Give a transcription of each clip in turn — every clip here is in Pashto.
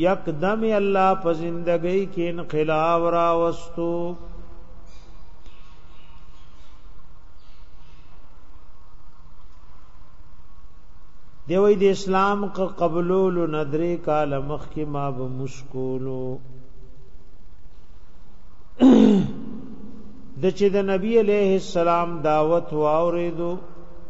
یکدم الله په زندګۍ کې انقلاب را وستو دی وای د اسلام قبولولو ندرې کال مخ کې ما به مشکولو د چې د نبی علیه السلام دعوت واوریدو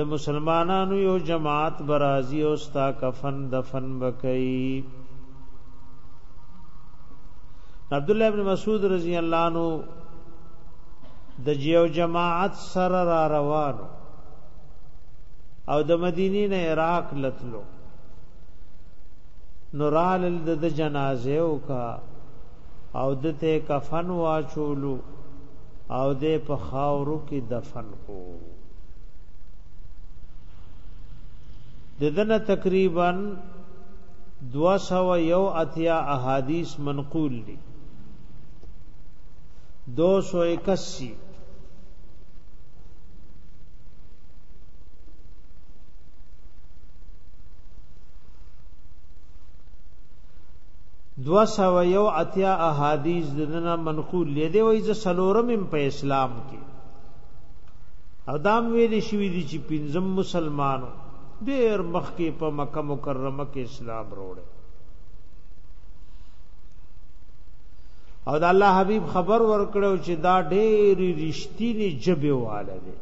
د مسلمانانو یو جماعت برازي او ستا کفن دفن بکئی عبد الله ابن مسعود رضی الله عنه د یو جماعت سره را روان او د مدینې نه عراق لتلو نورال د جنازه او کا او دته کفن واچولو او د په خاورو کې دفن کو د دنه تقریبا 201 اتیا احادیث منقول دي 281 دو سو یو اتیا احادیث دنه منقول لیدې وای ز سلورم په اسلام کې ادم ویل شوی دی چې پنځم مسلمانو ډیر مخکې په مکه مکرمه کې اسلام وروړي او د الله حبیب خبر ورکړو چې دا ډېر رښتینی جبه واله دی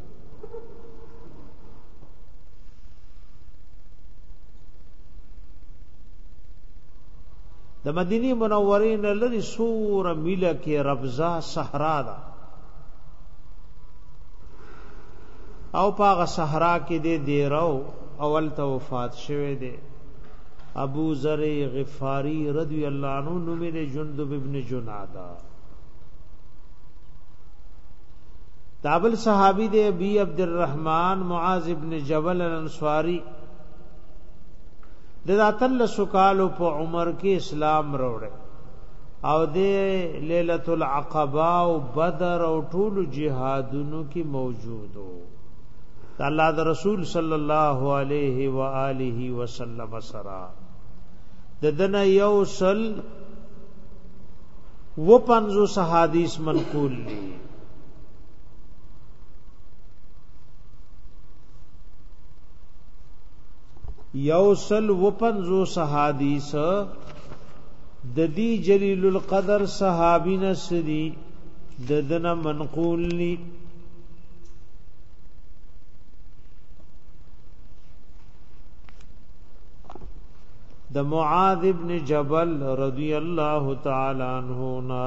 د مدینه منورې نه لري سور میله کې ربزا صحرا ده او پاغه صحرا کې دې دیرو اول ته وفات شوه دې ابو ذر غفاری رضی الله عنه نوم دې جندب ابن جنادا دابل صحابي دې ابي عبد الرحمن معاذ ابن جبل الانصاری د ذاتل سکالو په عمر کې اسلام وروړي او د ليله العقبه او بدر او ټول جهادونو کې موجودو الله د رسول صلی الله علیه و آله وسلم سره د دنه یو سل و پنځو صحادیث منقول دي یوسل وپنزو صحادیث د دی جلیل القدر صحابی نسری د دنه منقول لی د معاذ ابن جبل رضی الله تعالی عنہ نا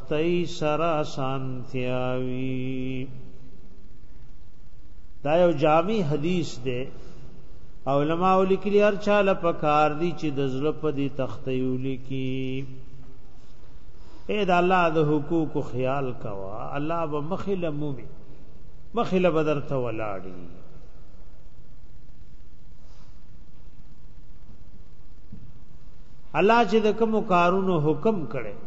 سختۍ سره اسانتیاوي دا یو جامع حدیث دی علماء لیکلی هر چا له پکار دی چې د زړه په دې تختیو لیکي اے دا الله د حقوق خیال کوا الله به مخله مومي مخله بدر ته ولاړی الله چې د کوم کارونو حکم کړي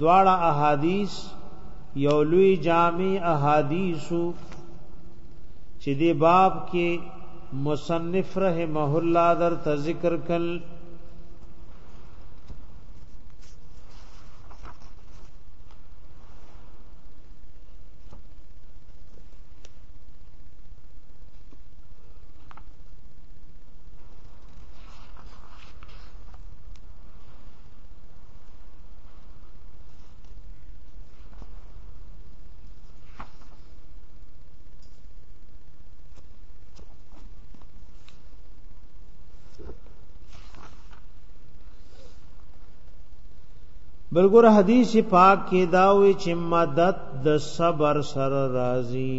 دواړه احادیث یو لوی جامع احادیثو چې دی باب کې مصنف رحمه الله در ته ذکر کړ بلګور حدیث پاک کې داوي چې مدد د صبر سره راځي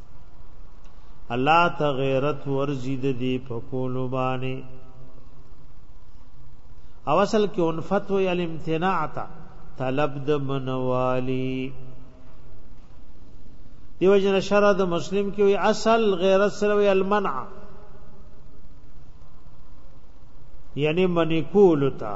الله ته غیرت ورزی د دې په کولو باندې او اصل کې انفت وی الامتناع تا طلب د منوالی دیو جن شرع د مسلم کې وی اصل غیرت سره وی المنع یعنی منی کولو تا